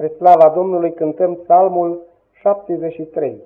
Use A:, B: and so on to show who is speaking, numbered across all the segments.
A: Spre slava Domnului cântăm psalmul 73.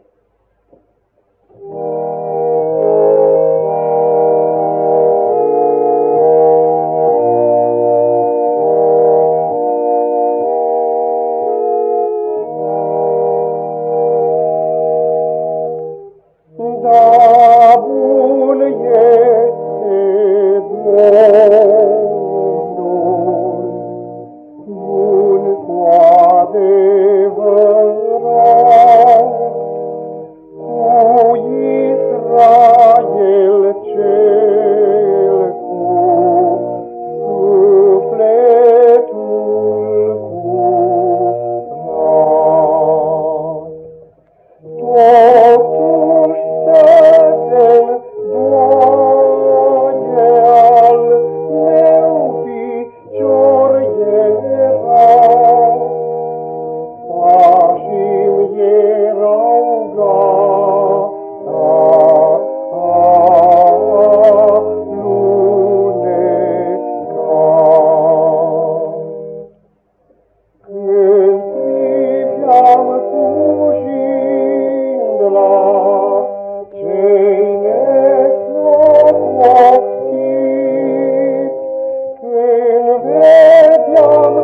A: Oh. home.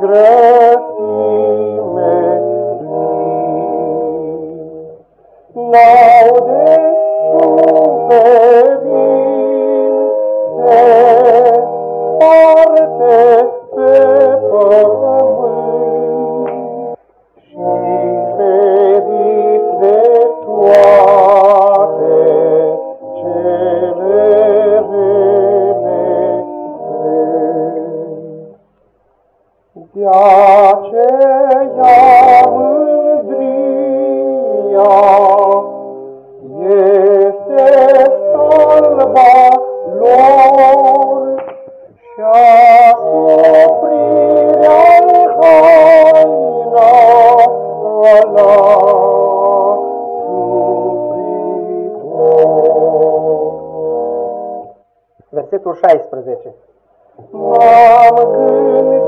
A: grăsime lui. Laude suferi De aceea mândria este salva lor și asuprirea haina la Versetul 16 M-am gândit